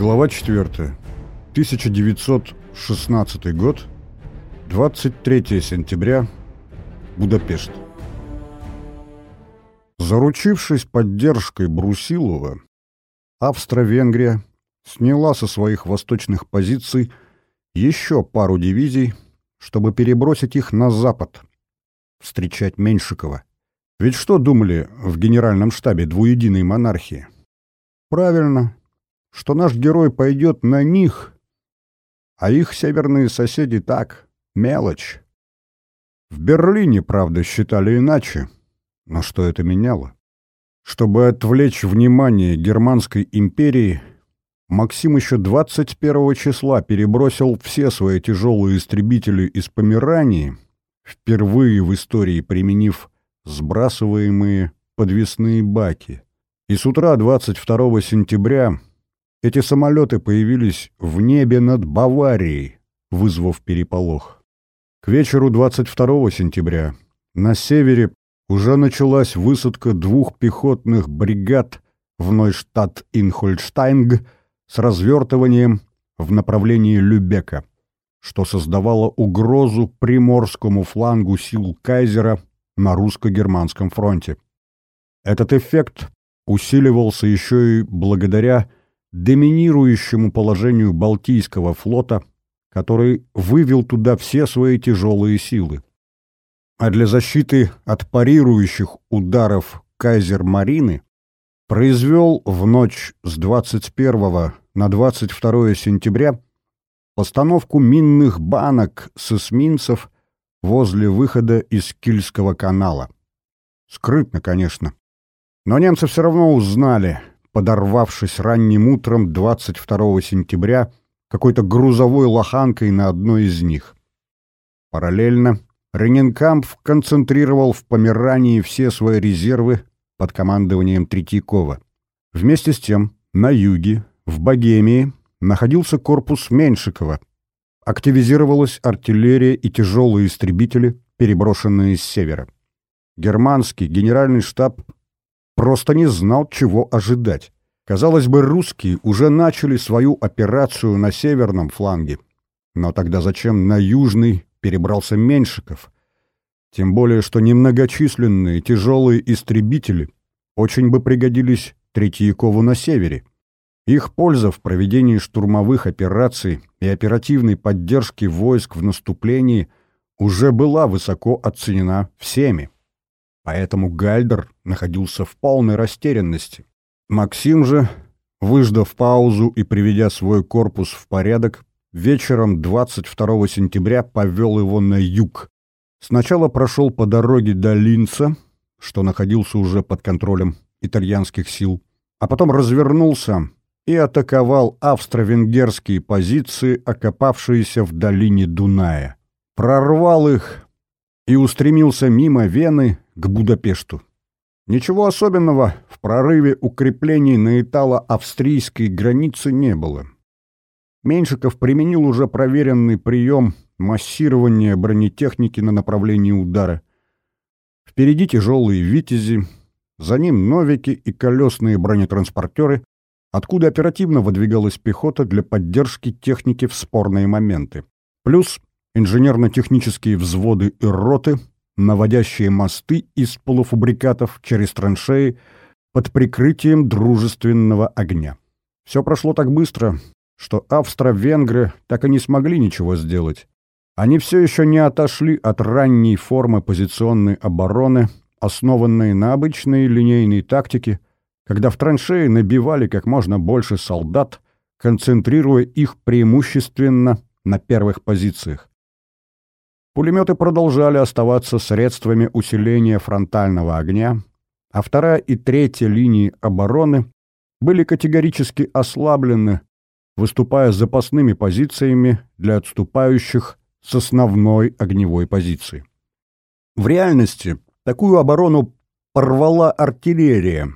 Глава 4. 1916 год. 23 сентября. Будапешт. Заручившись поддержкой Брусилова, Австро-Венгрия сняла со своих восточных позиций еще пару дивизий, чтобы перебросить их на запад, встречать Меньшикова. Ведь что думали в генеральном штабе двуединой монархии? Правильно, что наш герой пойдет на них, а их северные соседи так, мелочь. В Берлине, правда, считали иначе, но что это меняло? Чтобы отвлечь внимание Германской империи, Максим еще 21 числа перебросил все свои тяжелые истребители из Померании, впервые в истории применив сбрасываемые подвесные баки. И с утра 22 сентября эти самолеты появились в небе над Баварией, вызвав переполох. К вечеру 22 сентября на севере уже началась высадка двух пехотных бригад в Нойштадт-Инхольштайнг с развертыванием в направлении Любека, что создавало угрозу приморскому флангу сил Кайзера на русско-германском фронте. Этот эффект усиливался еще и благодаря доминирующему положению Балтийского флота, который вывел туда все свои тяжелые силы. А для защиты от парирующих ударов кайзер-марины произвел в ночь с 21 на 22 сентября постановку минных банок с эсминцев возле выхода из Кильского канала. Скрытно, конечно. Но немцы все равно узнали, подорвавшись ранним утром 22 сентября какой-то грузовой лоханкой на одной из них. Параллельно Рененкамп концентрировал в Померании все свои резервы под командованием Третьякова. Вместе с тем, на юге, в Богемии, находился корпус Меньшикова. Активизировалась артиллерия и тяжелые истребители, переброшенные с севера. Германский генеральный штаб просто не знал, чего ожидать. Казалось бы, русские уже начали свою операцию на северном фланге. Но тогда зачем на южный перебрался Меньшиков? Тем более, что немногочисленные тяжелые истребители очень бы пригодились Третьякову на севере. Их польза в проведении штурмовых операций и оперативной поддержки войск в наступлении уже была высоко оценена всеми. Поэтому Гальдер находился в полной растерянности. Максим же, выждав паузу и приведя свой корпус в порядок, вечером 22 сентября повел его на юг. Сначала прошел по дороге до Линца, что находился уже под контролем итальянских сил, а потом развернулся и атаковал австро-венгерские позиции, окопавшиеся в долине Дуная. Прорвал их и устремился мимо Вены к Будапешту. Ничего особенного в прорыве укреплений на итало-австрийской границе не было. Меньшиков применил уже проверенный прием массирования бронетехники на направлении удара. Впереди тяжелые «Витязи», за ним «Новики» и колесные бронетранспортеры, откуда оперативно выдвигалась пехота для поддержки техники в спорные моменты. Плюс инженерно-технические взводы и роты, наводящие мосты из полуфабрикатов через траншеи под прикрытием дружественного огня. Все прошло так быстро, что австро-венгры так и не смогли ничего сделать. Они все еще не отошли от ранней формы позиционной обороны, основанной на обычной линейной тактике, когда в траншеи набивали как можно больше солдат, концентрируя их преимущественно на первых позициях. Пулеметы продолжали оставаться средствами усиления фронтального огня, а вторая и третья линии обороны были категорически ослаблены, выступая запасными позициями для отступающих с основной огневой позиции. В реальности такую оборону порвала артиллерия,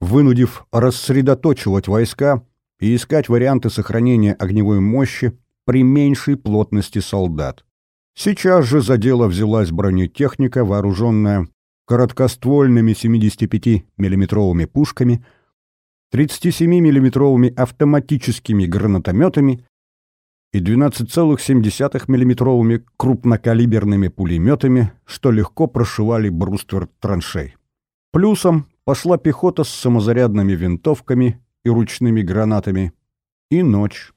вынудив рассредоточивать войска и искать варианты сохранения огневой мощи при меньшей плотности солдат. Сейчас же за дело взялась бронетехника, вооруженная короткоствольными 75 миллиметровыми пушками, 37 миллиметровыми автоматическими гранатометами и 12,7 миллиметровыми крупнокалиберными пулеметами, что легко прошивали бруствер траншей. Плюсом пошла пехота с самозарядными винтовками и ручными гранатами. И ночь.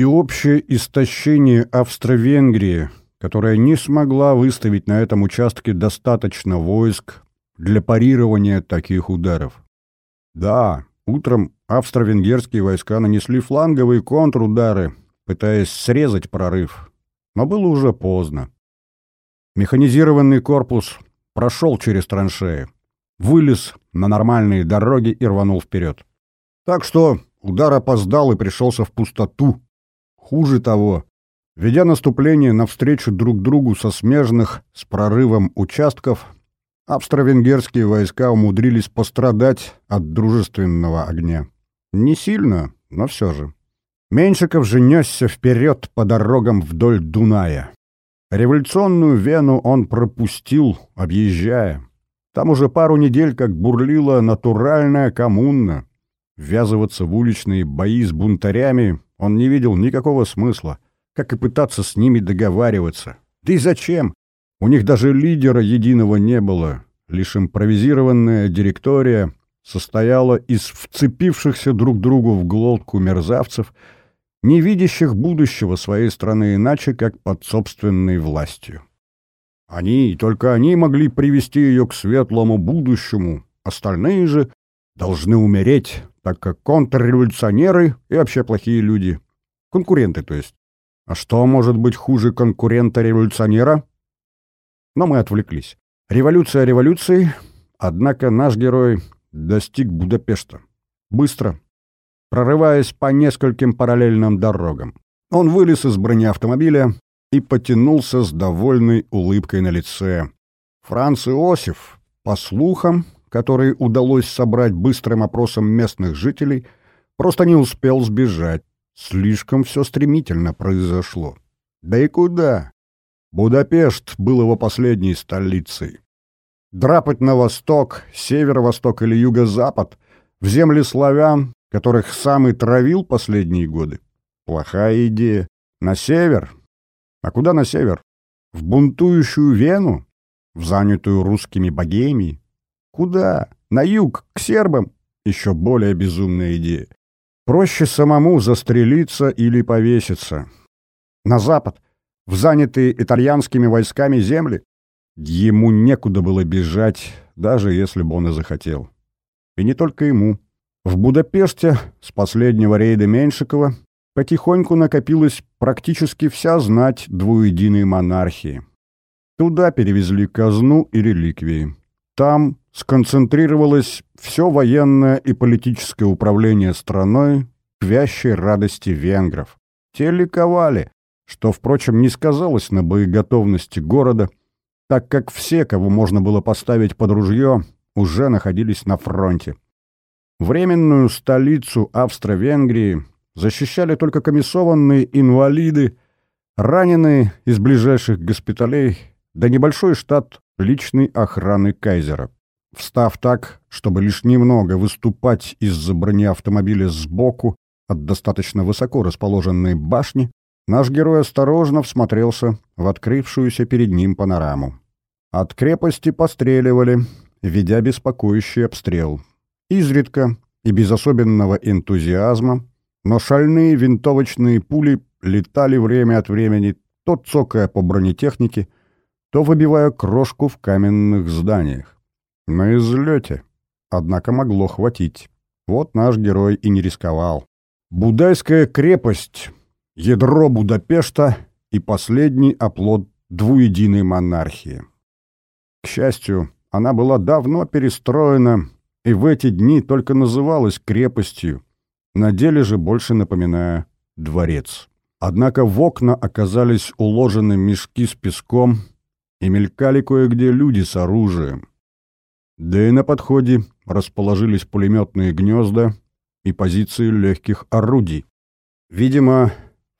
И общее истощение Австро-Венгрии, которая не смогла выставить на этом участке достаточно войск для парирования таких ударов. Да, утром австро-венгерские войска нанесли фланговые контрудары, пытаясь срезать прорыв, но было уже поздно. Механизированный корпус прошел через траншеи, вылез на нормальные дороги и рванул вперед. Так что удар опоздал и пришелся в пустоту. Хуже того, ведя наступление навстречу друг другу со смежных с прорывом участков, австро-венгерские войска умудрились пострадать от дружественного огня. Не сильно, но все же. Меньшиков же несся вперед по дорогам вдоль Дуная. Революционную Вену он пропустил, объезжая. Там уже пару недель как бурлила натуральная коммуна. Ввязываться в уличные бои с бунтарями он не видел никакого смысла, как и пытаться с ними договариваться. Да и зачем? У них даже лидера единого не было. Лишь импровизированная директория состояла из вцепившихся друг другу в глотку мерзавцев, не видящих будущего своей страны иначе, как под собственной властью. Они, и только они могли привести ее к светлому будущему, остальные же должны умереть, так как контрреволюционеры и вообще плохие люди. Конкуренты, то есть. А что может быть хуже конкурента-революционера? Но мы отвлеклись. Революция революцией, однако наш герой достиг Будапешта. Быстро, прорываясь по нескольким параллельным дорогам. Он вылез из бронеавтомобиля, и потянулся с довольной улыбкой на лице. Франц Иосиф, по слухам, которые удалось собрать быстрым опросом местных жителей, просто не успел сбежать. Слишком все стремительно произошло. Да и куда? Будапешт был его последней столицей. Драпать на восток, северо-восток или юго-запад, в земли славян, которых сам и травил последние годы. Плохая идея. На север, а куда на север? В бунтующую Вену? В занятую русскими богемией? Куда? На юг, к сербам? Еще более безумная идея. Проще самому застрелиться или повеситься. На запад, в занятые итальянскими войсками земли? Ему некуда было бежать, даже если бы он и захотел. И не только ему. В Будапеште с последнего рейда Меньшикова потихоньку накопилась практически вся знать двуединой монархии. Туда перевезли казну и реликвии. Там сконцентрировалось все военное и политическое управление страной к вящей радости венгров. Те ликовали, что, впрочем, не сказалось на боеготовности города, так как все, кого можно было поставить под ружье, уже находились на фронте. Временную столицу Австро-Венгрии защищали только комиссованные инвалиды, раненые из ближайших госпиталей, да небольшой штат личной охраны кайзера. Встав так, чтобы лишь немного выступать из-за бронеавтомобиля сбоку от достаточно высоко расположенной башни, наш герой осторожно всмотрелся в открывшуюся перед ним панораму. От крепости постреливали, ведя беспокоящий обстрел. Изредка и без особенного энтузиазма но шальные винтовочные пули летали время от времени, то цокая по бронетехнике, то выбивая крошку в каменных зданиях. На излете, однако, могло хватить. Вот наш герой и не рисковал. Будайская крепость, ядро Будапешта и последний оплот двуединой монархии. К счастью, она была давно перестроена и в эти дни только называлась крепостью, на деле же больше напоминая дворец. Однако в окна оказались уложены мешки с песком и мелькали кое-где люди с оружием. Да и на подходе расположились пулеметные гнезда и позиции легких орудий. Видимо,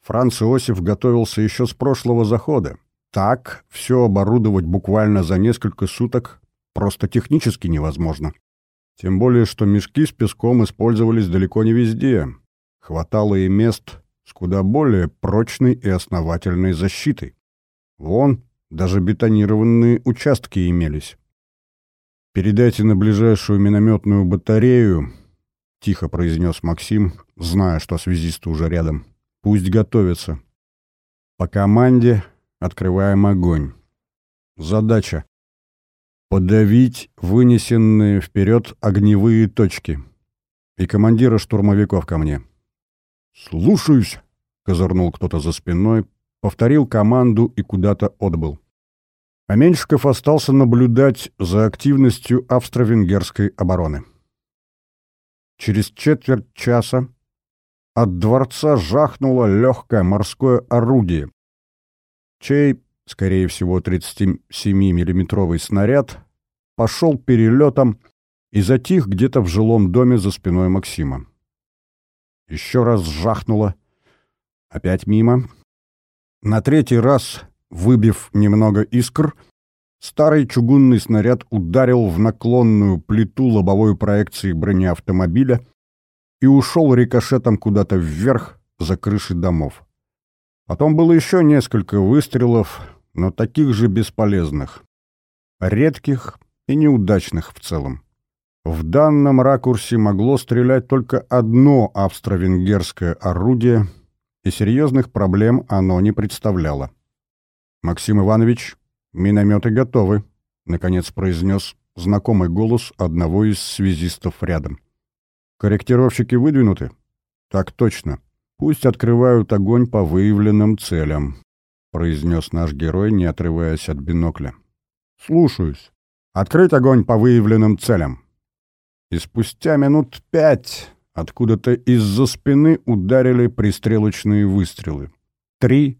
Франц Иосиф готовился еще с прошлого захода. Так все оборудовать буквально за несколько суток просто технически невозможно. Тем более, что мешки с песком использовались далеко не везде. Хватало и мест с куда более прочной и основательной защитой. Вон, даже бетонированные участки имелись. «Передайте на ближайшую минометную батарею», — тихо произнес Максим, зная, что связисты уже рядом. «Пусть готовятся. По команде открываем огонь. Задача — подавить вынесенные вперед огневые точки. И командира штурмовиков ко мне». «Слушаюсь», — козырнул кто-то за спиной, повторил команду и куда-то отбыл. А Меньшиков остался наблюдать за активностью австро-венгерской обороны. Через четверть часа от дворца жахнуло легкое морское орудие, чей, скорее всего, 37-миллиметровый снаряд пошел перелетом и затих где-то в жилом доме за спиной Максима. Еще раз жахнуло, опять мимо, на третий раз, выбив немного искр, старый чугунный снаряд ударил в наклонную плиту лобовой проекции бронеавтомобиля и ушел рикошетом куда-то вверх за крыши домов. Потом было еще несколько выстрелов, но таких же бесполезных. Редких и неудачных в целом. В данном ракурсе могло стрелять только одно австро-венгерское орудие — и серьезных проблем оно не представляло. «Максим Иванович, минометы готовы», — наконец произнес знакомый голос одного из связистов рядом. «Корректировщики выдвинуты?» «Так точно. Пусть открывают огонь по выявленным целям», — произнес наш герой, не отрываясь от бинокля. «Слушаюсь. Открыть огонь по выявленным целям». И спустя минут пять Откуда-то из-за спины ударили пристрелочные выстрелы. Три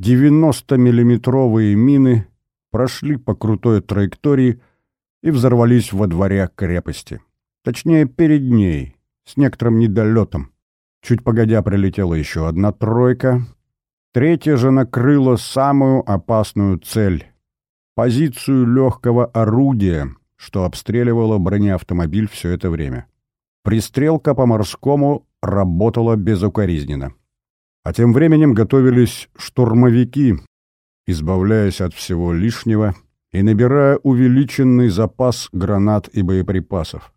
90-миллиметровые мины прошли по крутой траектории и взорвались во дворе крепости. Точнее, перед ней, с некоторым недолетом. Чуть погодя прилетела еще одна тройка. Третья же накрыла самую опасную цель — позицию легкого орудия, что обстреливало бронеавтомобиль все это время. Пристрелка по-морскому работала безукоризненно. А тем временем готовились штурмовики, избавляясь от всего лишнего и набирая увеличенный запас гранат и боеприпасов.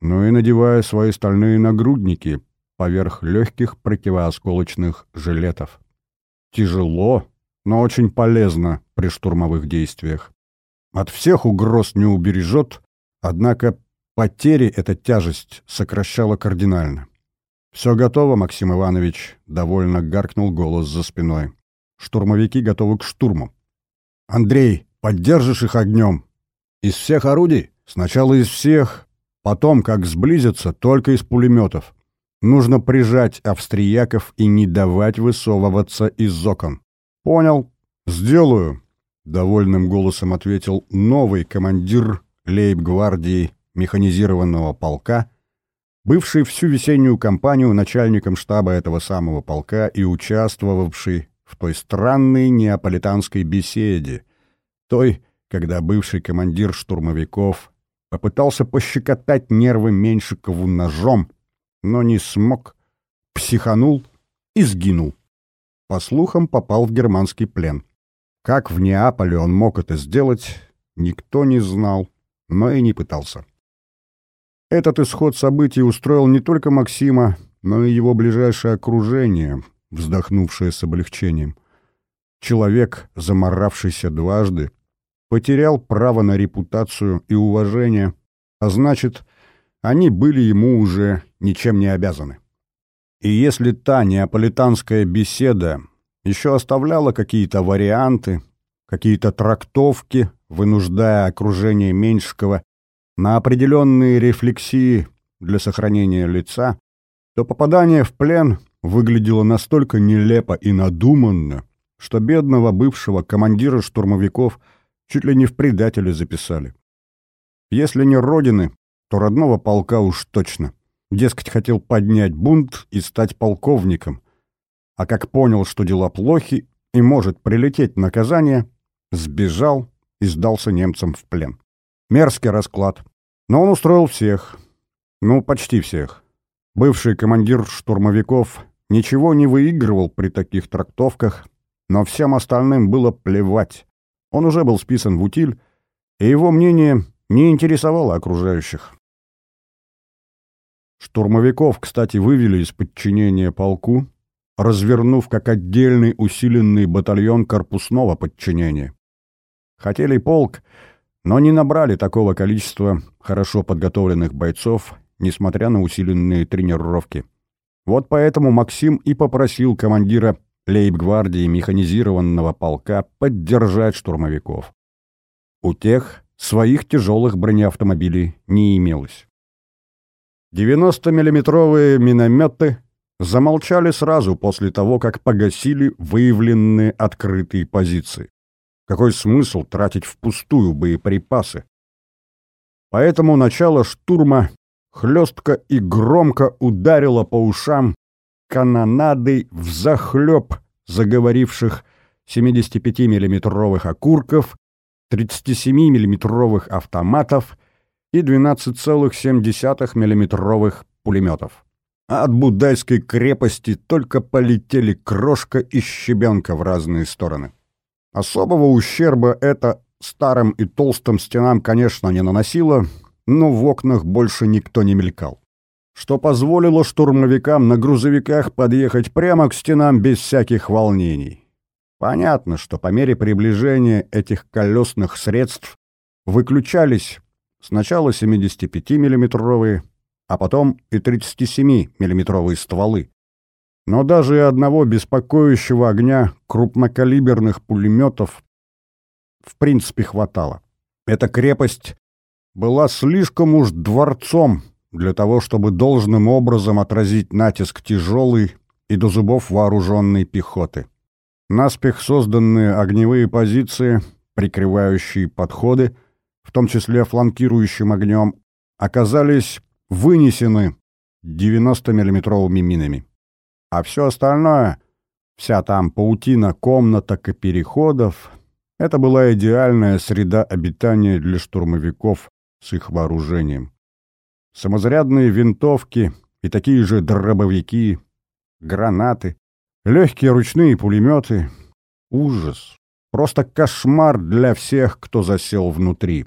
Ну и надевая свои стальные нагрудники поверх легких противоосколочных жилетов. Тяжело, но очень полезно при штурмовых действиях. От всех угроз не убережет, однако Потери эта тяжесть сокращала кардинально. «Все готово, Максим Иванович», — довольно гаркнул голос за спиной. «Штурмовики готовы к штурму». «Андрей, поддержишь их огнем?» «Из всех орудий?» «Сначала из всех, потом, как сблизятся, только из пулеметов. Нужно прижать австрияков и не давать высовываться из окон». «Понял. Сделаю», — довольным голосом ответил новый командир лейб-гвардии механизированного полка, бывший всю весеннюю кампанию начальником штаба этого самого полка и участвовавший в той странной неаполитанской беседе, той, когда бывший командир штурмовиков попытался пощекотать нервы Меньшикову ножом, но не смог, психанул и сгинул. По слухам, попал в германский плен. Как в Неаполе он мог это сделать, никто не знал, но и не пытался. Этот исход событий устроил не только Максима, но и его ближайшее окружение, вздохнувшее с облегчением. Человек, заморавшийся дважды, потерял право на репутацию и уважение, а значит, они были ему уже ничем не обязаны. И если та неаполитанская беседа еще оставляла какие-то варианты, какие-то трактовки, вынуждая окружение Меньшикова на определенные рефлексии для сохранения лица, то попадание в плен выглядело настолько нелепо и надуманно, что бедного бывшего командира штурмовиков чуть ли не в предателе записали. Если не родины, то родного полка уж точно. Дескать, хотел поднять бунт и стать полковником. А как понял, что дела плохи и может прилететь наказание, сбежал и сдался немцам в плен. Мерзкий расклад. Но он устроил всех. Ну, почти всех. Бывший командир штурмовиков ничего не выигрывал при таких трактовках, но всем остальным было плевать. Он уже был списан в утиль, и его мнение не интересовало окружающих. Штурмовиков, кстати, вывели из подчинения полку, развернув как отдельный усиленный батальон корпусного подчинения. Хотели полк, но не набрали такого количества хорошо подготовленных бойцов, несмотря на усиленные тренировки. Вот поэтому Максим и попросил командира лейб-гвардии механизированного полка поддержать штурмовиков. У тех своих тяжелых бронеавтомобилей не имелось. 90-миллиметровые минометы замолчали сразу после того, как погасили выявленные открытые позиции. Какой смысл тратить впустую боеприпасы? Поэтому начало штурма хлестко и громко ударило по ушам канонадой взахлеб заговоривших 75 миллиметровых окурков, 37 миллиметровых автоматов и 12,7 миллиметровых пулеметов. А от Будайской крепости только полетели крошка и щебенка в разные стороны. Особого ущерба это старым и толстым стенам, конечно, не наносило, но в окнах больше никто не мелькал. Что позволило штурмовикам на грузовиках подъехать прямо к стенам без всяких волнений. Понятно, что по мере приближения этих колесных средств выключались сначала 75-миллиметровые, а потом и 37-миллиметровые стволы. Но даже и одного беспокоящего огня крупнокалиберных пулеметов в принципе хватало. Эта крепость была слишком уж дворцом для того, чтобы должным образом отразить натиск тяжелой и до зубов вооруженной пехоты. Наспех созданные огневые позиции, прикрывающие подходы, в том числе фланкирующим огнем, оказались вынесены 90-миллиметровыми минами. А все остальное, вся там паутина комнаток и переходов, это была идеальная среда обитания для штурмовиков с их вооружением. Самозарядные винтовки и такие же дробовики, гранаты, легкие ручные пулеметы. Ужас. Просто кошмар для всех, кто засел внутри.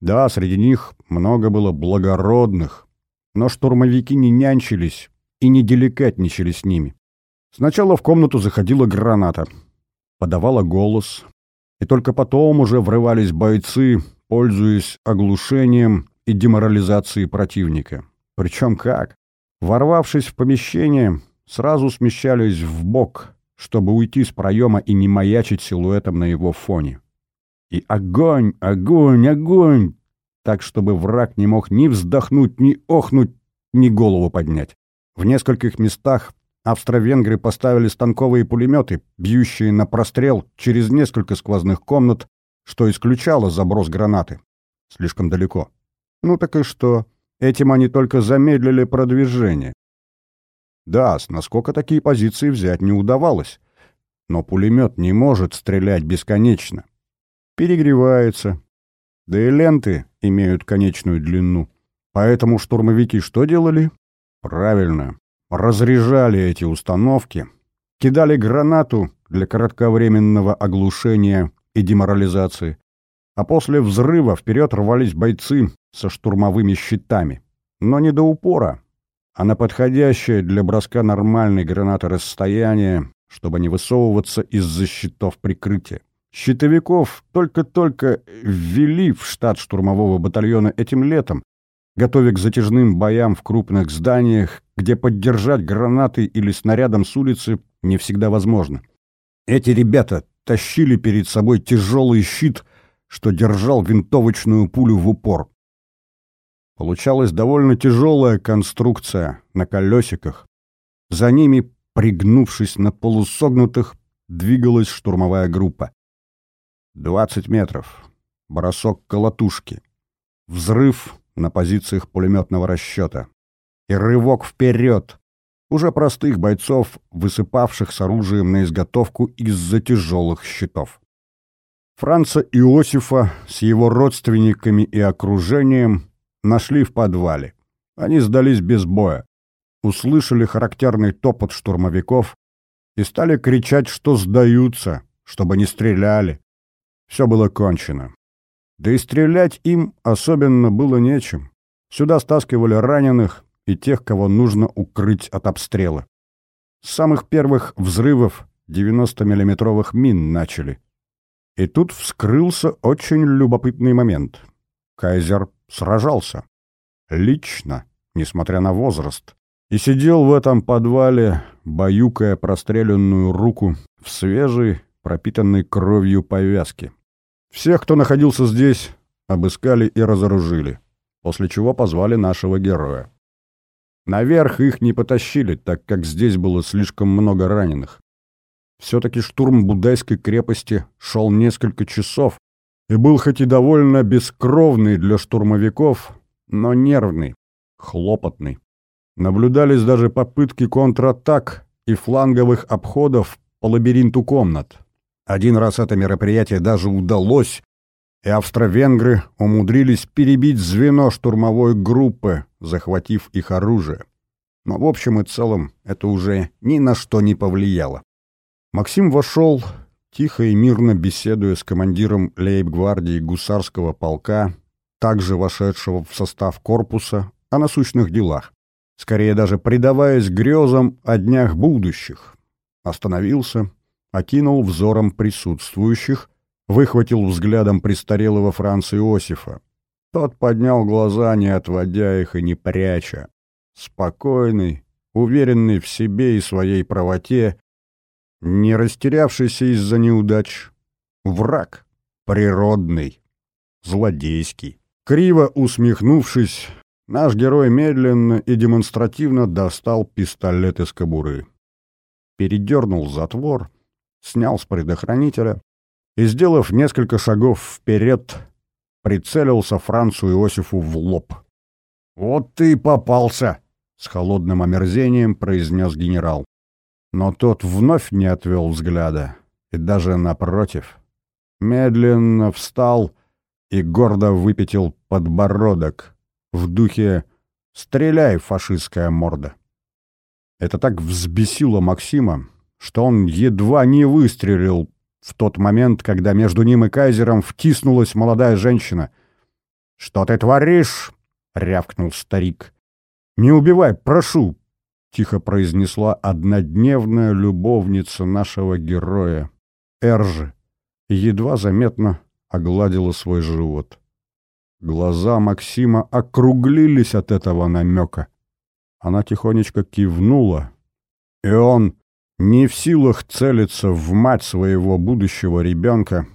Да, среди них много было благородных, но штурмовики не нянчились и не деликатничали с ними. Сначала в комнату заходила граната, подавала голос, и только потом уже врывались бойцы, пользуясь оглушением и деморализацией противника. Причем как? Ворвавшись в помещение, сразу смещались в бок, чтобы уйти с проема и не маячить силуэтом на его фоне. И огонь, огонь, огонь! Так, чтобы враг не мог ни вздохнуть, ни охнуть, ни голову поднять. В нескольких местах австро-венгры поставили станковые пулеметы, бьющие на прострел через несколько сквозных комнат, что исключало заброс гранаты. Слишком далеко. Ну так и что? Этим они только замедлили продвижение. Да, насколько такие позиции взять не удавалось. Но пулемет не может стрелять бесконечно. Перегревается. Да и ленты имеют конечную длину. Поэтому штурмовики что делали? Правильно, разряжали эти установки, кидали гранату для кратковременного оглушения и деморализации, а после взрыва вперед рвались бойцы со штурмовыми щитами. Но не до упора, а на подходящее для броска нормальной гранаты расстояние, чтобы не высовываться из-за щитов прикрытия. Щитовиков только-только ввели в штат штурмового батальона этим летом, готовя к затяжным боям в крупных зданиях, где поддержать гранатой или снарядом с улицы не всегда возможно. Эти ребята тащили перед собой тяжелый щит, что держал винтовочную пулю в упор. Получалась довольно тяжелая конструкция на колесиках. За ними, пригнувшись на полусогнутых, двигалась штурмовая группа. Двадцать метров. Бросок колотушки. Взрыв на позициях пулеметного расчета. И рывок вперед. Уже простых бойцов, высыпавших с оружием на изготовку из-за тяжелых щитов. Франца Иосифа с его родственниками и окружением нашли в подвале. Они сдались без боя. Услышали характерный топот штурмовиков и стали кричать, что сдаются, чтобы не стреляли. Все было кончено. Да и стрелять им особенно было нечем. Сюда стаскивали раненых и тех, кого нужно укрыть от обстрела. С самых первых взрывов 90-миллиметровых мин начали. И тут вскрылся очень любопытный момент. Кайзер сражался. Лично, несмотря на возраст. И сидел в этом подвале, баюкая простреленную руку в свежей, пропитанной кровью повязке. Всех, кто находился здесь, обыскали и разоружили, после чего позвали нашего героя. Наверх их не потащили, так как здесь было слишком много раненых. Все-таки штурм Будайской крепости шел несколько часов и был хоть и довольно бескровный для штурмовиков, но нервный, хлопотный. Наблюдались даже попытки контратак и фланговых обходов по лабиринту комнат. Один раз это мероприятие даже удалось, и австро-венгры умудрились перебить звено штурмовой группы, захватив их оружие. Но в общем и целом это уже ни на что не повлияло. Максим вошел, тихо и мирно беседуя с командиром лейб-гвардии гусарского полка, также вошедшего в состав корпуса, о насущных делах. Скорее даже предаваясь грезам о днях будущих. Остановился, окинул взором присутствующих, выхватил взглядом престарелого Франца Иосифа. Тот поднял глаза, не отводя их и не пряча. Спокойный, уверенный в себе и своей правоте, не растерявшийся из-за неудач. Враг. Природный. Злодейский. Криво усмехнувшись, наш герой медленно и демонстративно достал пистолет из кобуры. Передернул затвор, снял с предохранителя и, сделав несколько шагов вперед, прицелился Францу Иосифу в лоб. «Вот ты и попался!» — с холодным омерзением произнес генерал. Но тот вновь не отвел взгляда, и даже напротив. Медленно встал и гордо выпятил подбородок в духе «Стреляй, фашистская морда!». Это так взбесило Максима, что он едва не выстрелил в тот момент, когда между ним и кайзером втиснулась молодая женщина. «Что ты творишь?» — рявкнул старик. «Не убивай, прошу!» — тихо произнесла однодневная любовница нашего героя, Эржи, едва заметно огладила свой живот. Глаза Максима округлились от этого намека. Она тихонечко кивнула, и он, не в силах целиться в мать своего будущего ребенка,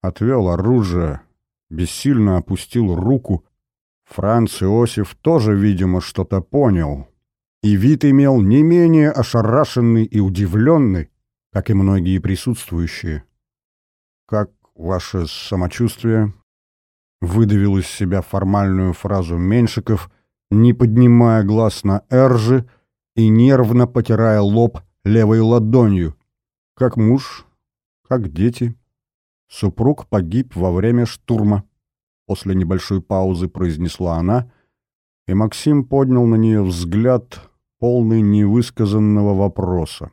отвел оружие, бессильно опустил руку. Франц Иосиф тоже, видимо, что-то понял, и вид имел не менее ошарашенный и удивленный, как и многие присутствующие. «Как ваше самочувствие?» Выдавил из себя формальную фразу Меньшиков, не поднимая глаз на Эржи и нервно потирая лоб левой ладонью. Как муж, как дети. Супруг погиб во время штурма. После небольшой паузы произнесла она, и Максим поднял на нее взгляд, полный невысказанного вопроса.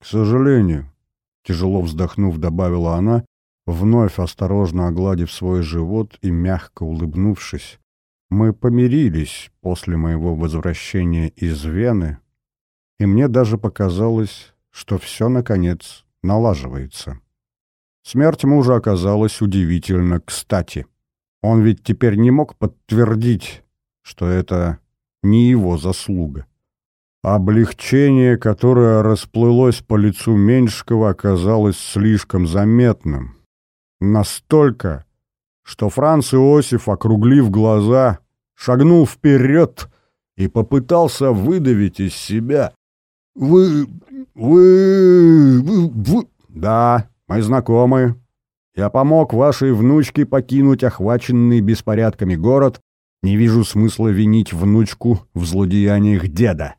«К сожалению», — тяжело вздохнув, добавила она, вновь осторожно огладив свой живот и мягко улыбнувшись, «мы помирились после моего возвращения из Вены, и мне даже показалось, что все, наконец, налаживается. Смерть мужа оказалась удивительно кстати. Он ведь теперь не мог подтвердить, что это не его заслуга. Облегчение, которое расплылось по лицу Меньшикова, оказалось слишком заметным. Настолько, что Франц Иосиф, округлив глаза, шагнул вперед и попытался выдавить из себя «Вы... вы... вы... вы...» «Да, мы знакомы. Я помог вашей внучке покинуть охваченный беспорядками город. Не вижу смысла винить внучку в злодеяниях деда».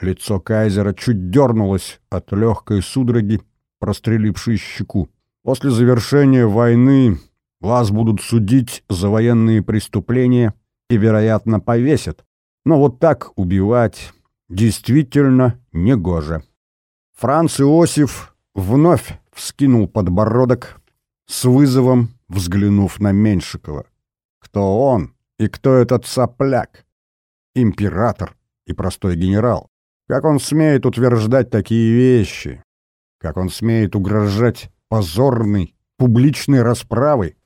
Лицо кайзера чуть дернулось от легкой судороги, прострелившей щеку. После завершения войны вас будут судить за военные преступления и, вероятно, повесят. Но вот так убивать действительно негоже. Франц Иосиф вновь вскинул подбородок, с вызовом взглянув на Меньшикова. Кто он и кто этот сопляк? Император и простой генерал. Как он смеет утверждать такие вещи? Как он смеет угрожать позорной, публичной расправой?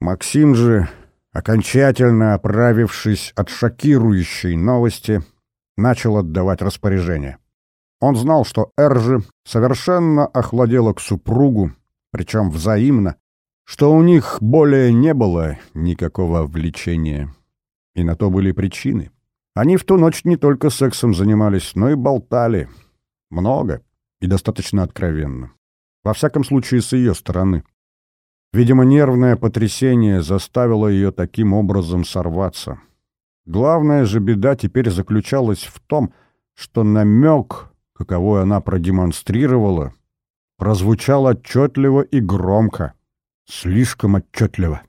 Максим же, окончательно оправившись от шокирующей новости, начал отдавать распоряжение. Он знал, что Эржи совершенно охладела к супругу, причем взаимно, что у них более не было никакого влечения. И на то были причины. Они в ту ночь не только сексом занимались, но и болтали. Много и достаточно откровенно. Во всяком случае, с ее стороны. Видимо, нервное потрясение заставило ее таким образом сорваться. Главная же беда теперь заключалась в том, что намек, каковой она продемонстрировала, прозвучал отчетливо и громко. Слишком отчетливо.